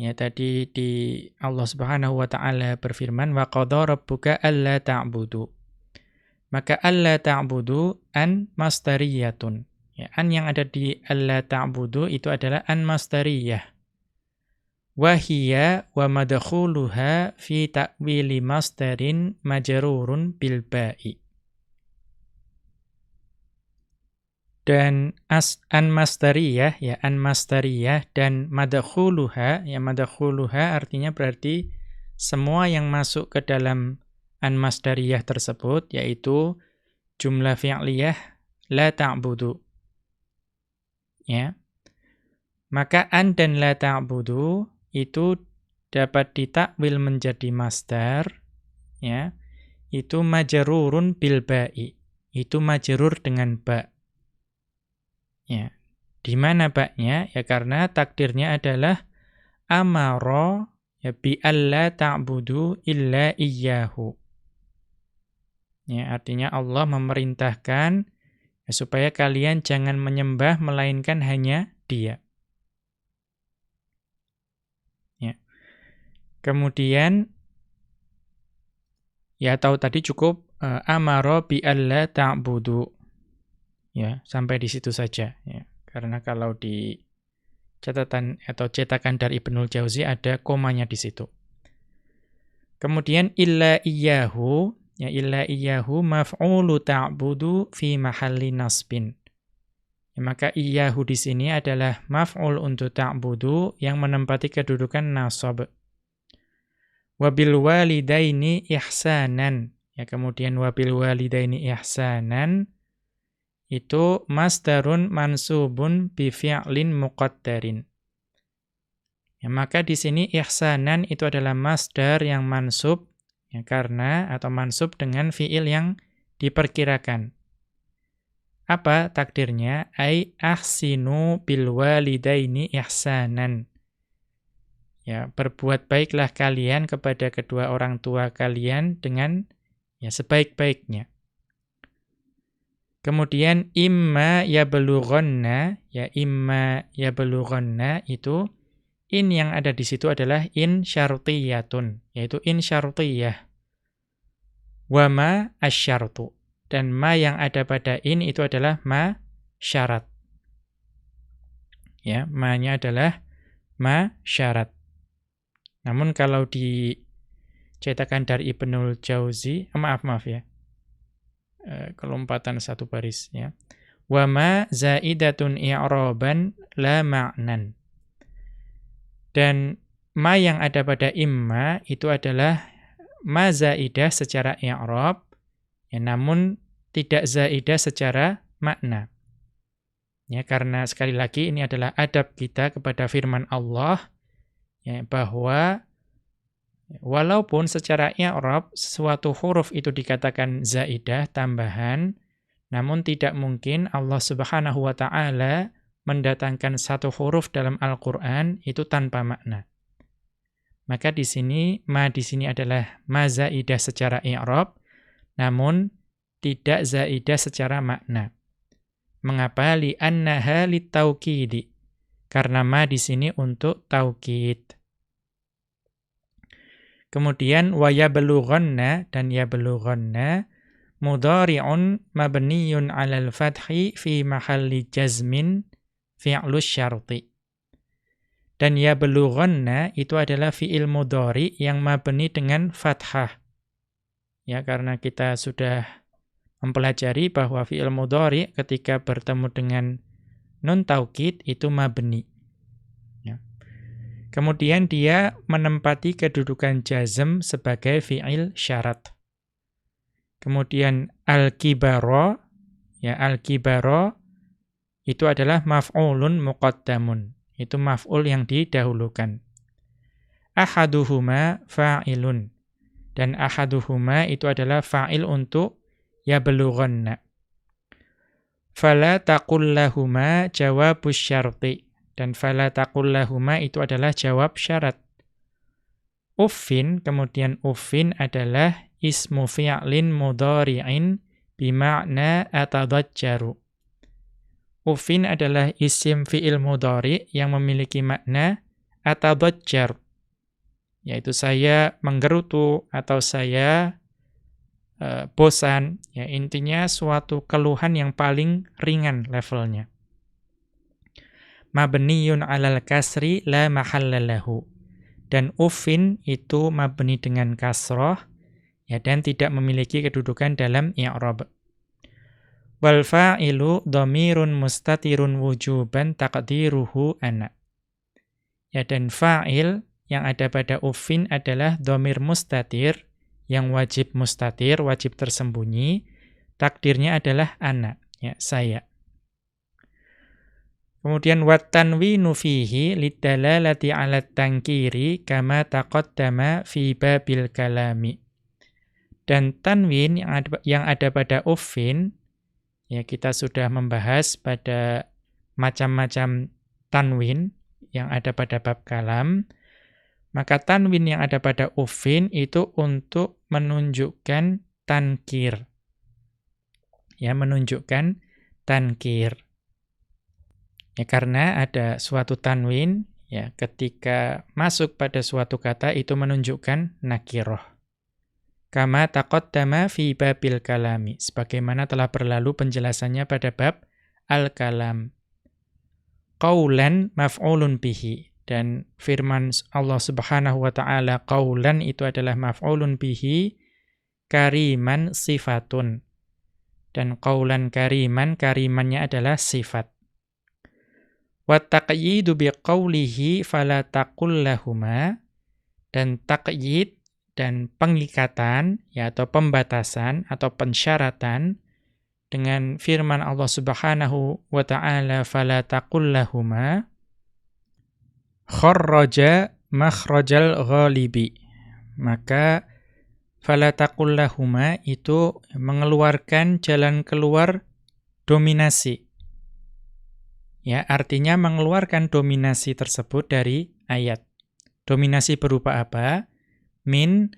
ya tadi di Allah Subhanahu wa taala berfirman wa qadara rabbuka alla ta'budu maka alla ta'budu an masdariyatun. Ya, an yang ada di alla ta'budu itu adalah an masdariyah. Wahiyya wa madkhuluha fi ta'wili masdarin majrurun bil ba'i. Dan as an masdariyah ya an masdariyah dan madkhuluha ya madkhuluha artinya berarti semua yang masuk ke dalam an masdariyah tersebut yaitu jumlah fi'liyah la ta'budu. Ya. Maka an dan la ta'budu itu dapat ditakwil menjadi masdar ya. Itu majrurun bil ba'i. Itu majrur dengan ba. Ya. Di mana baknya? Ya karena takdirnya adalah amara ya bi alla ta'budu illa iyyahu. Ya, artinya Allah memerintahkan ya, supaya kalian jangan menyembah melainkan hanya Dia. Ya. Kemudian ya tahu tadi cukup uh, amara bi alla ta'budu. Ya, sampai di situ saja ya. Karena kalau di catatan atau cetakan dari Ibnul Jauzi ada komanya di situ. Kemudian illa iyyahu Ya illa iyyahu maf'ulu ta'budu fi mahalli nasbin. Ya, maka iyyahu di sini adalah maf'ul untuk ta'budu yang menempati kedudukan nasab. Wabil walidaini ihsanan. Ya kemudian wabil walidaini ihsanan itu masdarun mansubun bi fi'lin muqaddarin. Ya, maka di sini ihsanan itu adalah masdar yang mansub Ya, karena atau mansub dengan fiil yang diperkirakan. Apa takdirnya? Ai ahsinu bil walidaini ihsanan. Ya, berbuat baiklah kalian kepada kedua orang tua kalian dengan ya sebaik-baiknya. Kemudian imma yablughanna, ya imma yablughanna itu in yang ada di situ adalah in syartiyatun, yaitu in syartiyah. Wa ma asyartu. Dan ma yang ada pada in itu adalah ma syarat. Ya, ma-nya adalah ma syarat. Namun kalau dicetakan dari Ibnul Jauzi, eh, maaf maaf ya. E, kelompatan satu baris ya. Wa ma zaidatun i'raban la ma'nan. Dan ma yang ada pada imma itu adalah ma zaidah secara i'rab ya namun tidak zaidah secara makna. Ya karena sekali lagi ini adalah adab kita kepada firman Allah ya, bahwa walaupun secara i'rab suatu huruf itu dikatakan zaidah tambahan namun tidak mungkin Allah Subhanahu wa taala mendatangkan satu huruf dalam Al-Qur'an itu tanpa makna. Maka di sini ma di sini adalah ma zaidah secara i'rab namun tidak zaidah secara makna. Mengapa li annaha litaukidi? Karena ma di sini untuk taukid. Kemudian wa yablughanna dan yablughanna mudhari'un mabniyun 'alal fathi fi mahalli jazmin fi'lus syarti. Dan yablughanna itu adalah fi'il mudhari yang mabni dengan fathah. Ya karena kita sudah mempelajari bahwa fi'il mudhari ketika bertemu dengan nun taukid itu mabni. Kemudian dia menempati kedudukan jazm sebagai fi'il syarat. Kemudian al-kibaro, ya al-kibaro itu adalah maf'ulun muqaddamun. Itu maf'ul yang didahulukan. Ahaduhuma fa'ilun. Dan ahaduhuma itu adalah fa'il untuk yablughanna. Fala taqul lahuma jawabus syarti. Dan fala taqullahuma itu adalah jawab syarat. Uffin, kemudian uffin adalah ismu fi'lin mudhari'in bima'na atadajjaru. Uffin adalah isim fi'il mudhari yang memiliki makna atadajjar. Yaitu saya menggerutu atau saya uh, bosan. Ya, intinya suatu keluhan yang paling ringan levelnya mabniyun alal kasri la mahallalahu. Dan ufin itu mabni dengan kasroh ya dan tidak memiliki kedudukan dalam i'rab. Wal fa'ilu dhamirun mustatirun wujuban taqdiruhu ana. Ya dan fa'il yang ada pada ufin adalah dhamir mustatir yang wajib mustatir, wajib tersembunyi. Takdirnya adalah ana, ya saya. Kemudian wat tanwinu fihi lidalalati 'ala tankiri kama taqaddama fi babil kalami. Dan tanwin yang ada, yang ada pada uffin ya kita sudah membahas pada macam-macam tanwin yang ada pada bab kalam. Maka tanwin yang ada pada uffin itu untuk menunjukkan tankir. Ya, menunjukkan tankir. Ya karena ada suatu tanwin ya ketika masuk pada suatu kata itu menunjukkan nakiroh. Kama taqaddama fi babil kalami sebagaimana telah berlalu penjelasannya pada bab al-kalam. Qaulan maf'ulun bihi dan firman Allah Subhanahu wa taala qaulan itu adalah maf'ulun bihi kariman sifatun. Dan qaulan kariman karimannya adalah sifat. Wa taqyidu biqaulihi fala taqul lahuma dan taqyid dan pengikatan ya atau pembatasan atau pensyaratan dengan firman Allah Subhanahu wa taala fala taqul lahuma kharraja makhrajal ghalibi maka fala taqul lahuma itu mengeluarkan jalan keluar dominasi Ya, artinya mengeluarkan dominasi tersebut dari ayat. Dominasi berupa apa? Min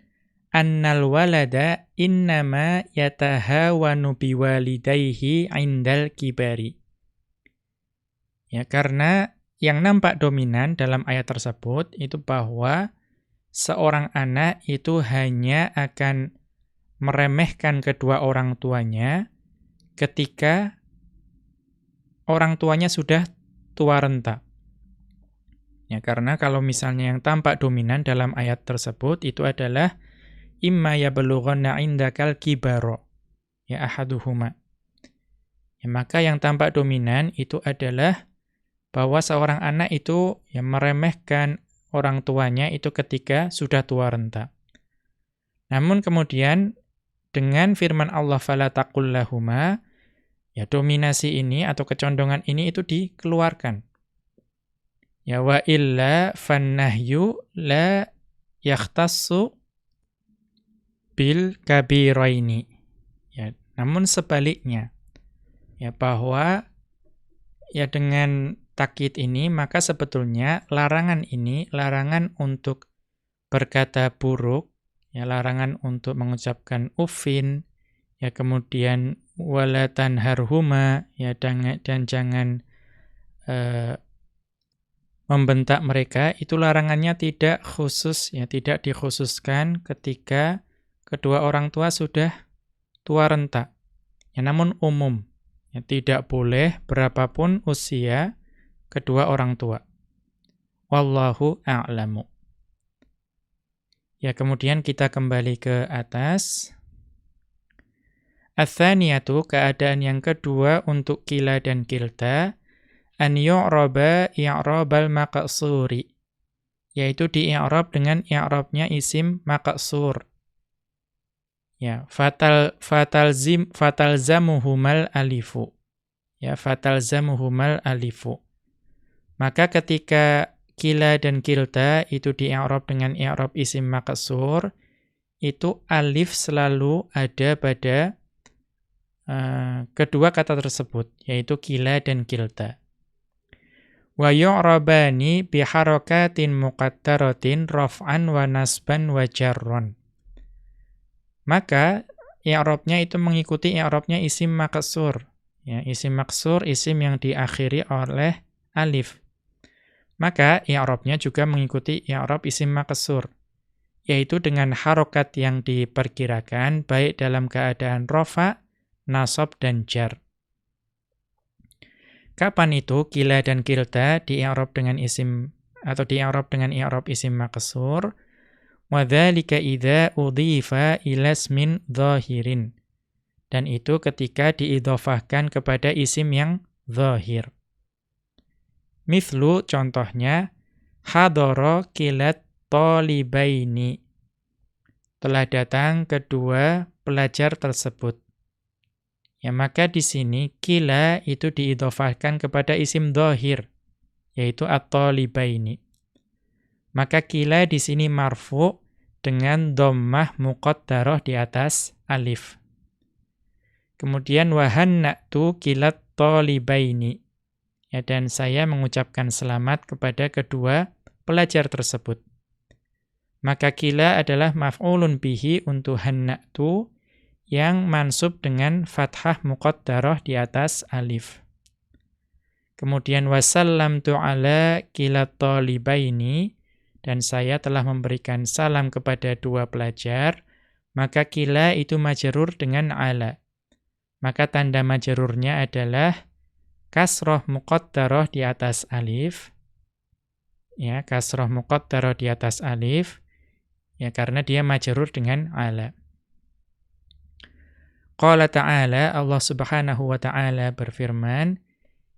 annal walada innama yatahawanu biwalidayhi indal kibari. Ya, karena yang nampak dominan dalam ayat tersebut itu bahwa seorang anak itu hanya akan meremehkan kedua orang tuanya ketika orang tuanya sudah tua renta. Ya, karena kalau misalnya yang tampak dominan dalam ayat tersebut itu adalah imma yablughanna indakal kibaro ya ahaduhuma. Ya, maka yang tampak dominan itu adalah bahwa seorang anak itu yang meremehkan orang tuanya itu ketika sudah tua renta. Namun kemudian dengan firman Allah fala taqul lahuma Ya, dominasi ini atau kecondongan ini itu dikeluarkan. Ya wa illa fannahyu la yakhtassu bil kabiraini. Ya, namun sebaliknya ya bahwa ya dengan takkit ini maka sebetulnya larangan ini larangan untuk berkata buruk ya larangan untuk mengucapkan ufin ya kemudian walatan harhuma ya dan, dan jangan uh, membentak mereka. Itu larangannya tidak khusus ya tidak dikhususkan ketika kedua orang tua sudah tua renta ya namun umum ya tidak boleh berapapun usia kedua orang tua. Wallahu a'lamu. Ya kemudian kita kembali ke atas Athaniyatu keadaan yang kedua untuk kila dan kilta an yu'raba i'rabal maqsuri yaitu di i'rab dengan i'rabnya isim maqsur. Ya fatal fatal zim fatal zamuhumal alifu. Ya fatal zamuhumal alifu. Maka ketika kila dan kilta itu di i'rab dengan i'rab isim maqsur itu alif selalu ada pada uh, kedua kata tersebut yaitu kila dan kilta wa yu'rabani bi harakatin muqaddaratin raf'an wa nasban wa jarron. Maka i'rabnya itu mengikuti i'rabnya isim maksur. Ya, isim maksur isim yang diakhiri oleh alif. Maka i'rabnya juga mengikuti i'rab isim maksur yaitu dengan harokat yang diperkirakan baik dalam keadaan rofa, nasab dan jar. Kapan itu kila dan kilta di i'rab dengan isim atau di i'rab dengan i'rab isim maqsur? Wa dzalika idza udhifa ila ismin dhahirin. Dan itu ketika diidhofahkan kepada isim yang zahir. Mithlu contohnya hadara kilat talibaini. Telah datang kedua pelajar tersebut. Ya, maka di sini kila itu diidhofahkan kepada isim dohir, yaitu at-talibaini. Maka kila di sini marfu dengan dhammah muqaddarah di atas alif. Kemudian wahannatu kilat talibaini. Ya, dan saya mengucapkan selamat kepada kedua pelajar tersebut. Maka kila adalah maf'ulun bihi untuk hannatu yang mansub dengan fathah muqaddarah di atas alif. Kemudian wasallam ala kila talibaini dan saya telah memberikan salam kepada dua pelajar, maka kila itu majerur dengan ala. Maka tanda majerurnya adalah kasroh muqaddarah di atas alif. Ya, kasroh muqaddarah di atas alif. Ya, karena dia majerur dengan ala. Qala ta'ala, Allah subhanahu wa ta'ala berfirman,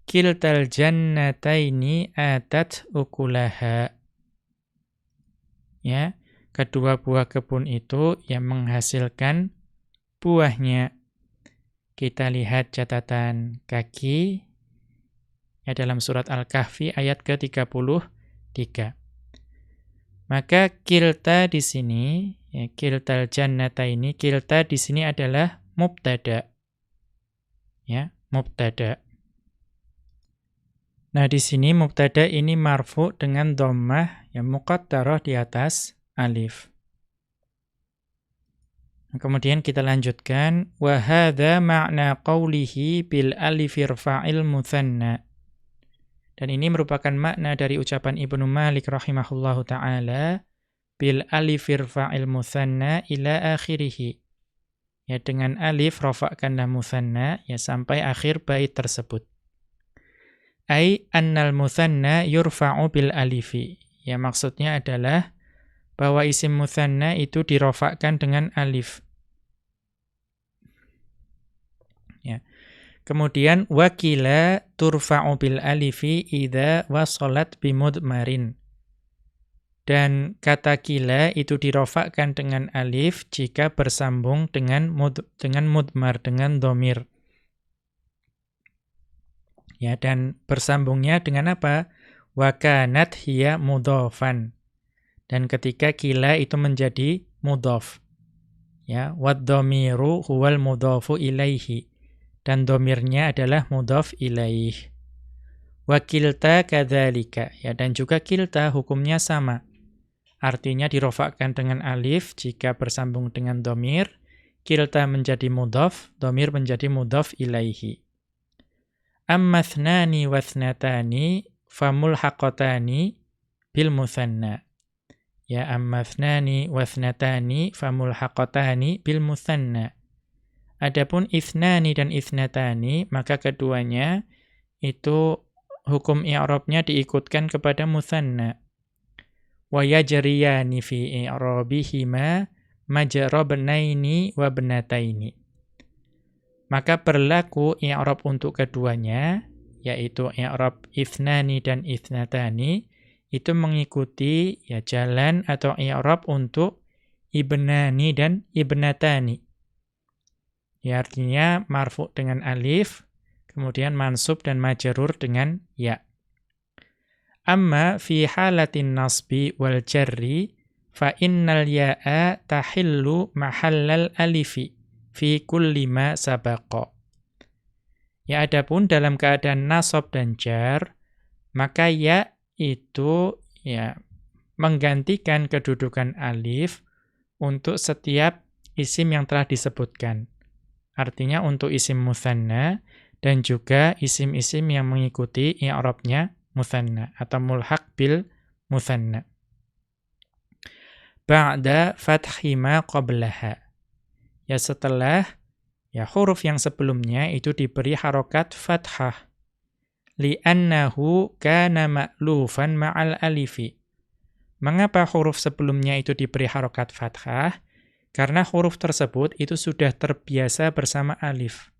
Kiltal jannataini atat ukulaha. Ya, kedua buah kebun itu yang menghasilkan buahnya. Kita lihat catatan kaki ya dalam surat Al-Kahfi ayat ke-33. Maka kilta di sini, ya, kiltal jannataini, kilta di sini adalah mubtada. Ya, mubtada. Nah, di sini mubtada ini marfu dengan dhammah yang muqaddarah di atas alif. Nah, kemudian kita lanjutkan wa hadza ma'na qawlihi bil alif irfa'il muthanna. Dan ini merupakan makna dari ucapan Ibnu Malik rahimahullahu taala bil alif irfa'il muthanna ila akhirih ya dengan alif rafa'kanlah musanna ya sampai akhir bait tersebut. Ai annal musanna yurfa'u bil alifi. Ya maksudnya adalah bahwa isim musanna itu dirofakkan dengan alif. Ya. Kemudian wakila turfa'u bil alifi idza wasalat bimudmarin. Dan kata kila itu dirofakkan dengan alif jika bersambung dengan mud, dengan mudmar, dengan domir. Ya, dan bersambungnya dengan apa? wa kanat hiya mudhafan. Dan ketika kila itu menjadi mudhaf. Ya, wad dhamiru huwal mudhafu ilaihi. Dan domirnya adalah mudhaf ilaih. Wa kilta kadzalika. Ya, dan juga kilta hukumnya sama. Artinya dirofakkan dengan alif jika bersambung dengan domir. Kilta menjadi mudhaf, domir menjadi mudhaf ilaihi. Amma thnani wa thnatani bil muthanna. Ya amma thnani wa thnatani bil muthanna. Adapun ithnani dan ithnatani maka keduanya itu hukum i'rabnya diikutkan kepada muthanna. Wa yajriyani fi i'rabihima majra wa benataini. Maka berlaku i'rab untuk keduanya yaitu i'rab ithnani dan ithnatani itu mengikuti ya jalan atau i'rab untuk ibnani dan ibnatani. Ya artinya marfu dengan alif, kemudian mansub dan majrur dengan ya. Amma fi halatin nasbi wal jarri fa innal ya'a tahillu mahallal alifi fi kulli ma sabaqa. Ya adapun dalam keadaan nasab dan jar, maka ya itu ya menggantikan kedudukan alif untuk setiap isim yang telah disebutkan. Artinya untuk isim musanna dan juga isim-isim yang mengikuti i'rabnya musanna atau mulhaq bil musanna. Ba'da fathi ma qablaha. Ya setelah ya huruf yang sebelumnya itu diberi harokat fathah li'annahu kana ma'lufan ma'al alifi. Mengapa huruf sebelumnya itu diberi harokat fathah? Karena huruf tersebut itu sudah terbiasa bersama alif.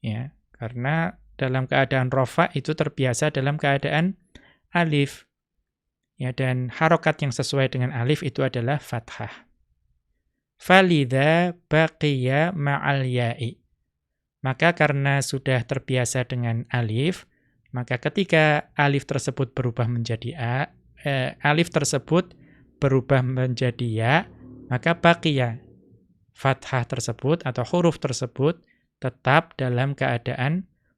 Ya, karena dalam keadaan rofa itu terbiasa dalam keadaan alif. Ya, dan harokat yang sesuai dengan alif itu adalah fathah. Falidha baqiya ma'al ya'i. Maka karena sudah terbiasa dengan alif, maka ketika alif tersebut berubah menjadi a, eh, alif tersebut berubah menjadi ya, maka baqiya fathah tersebut atau huruf tersebut tetap dalam keadaan